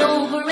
over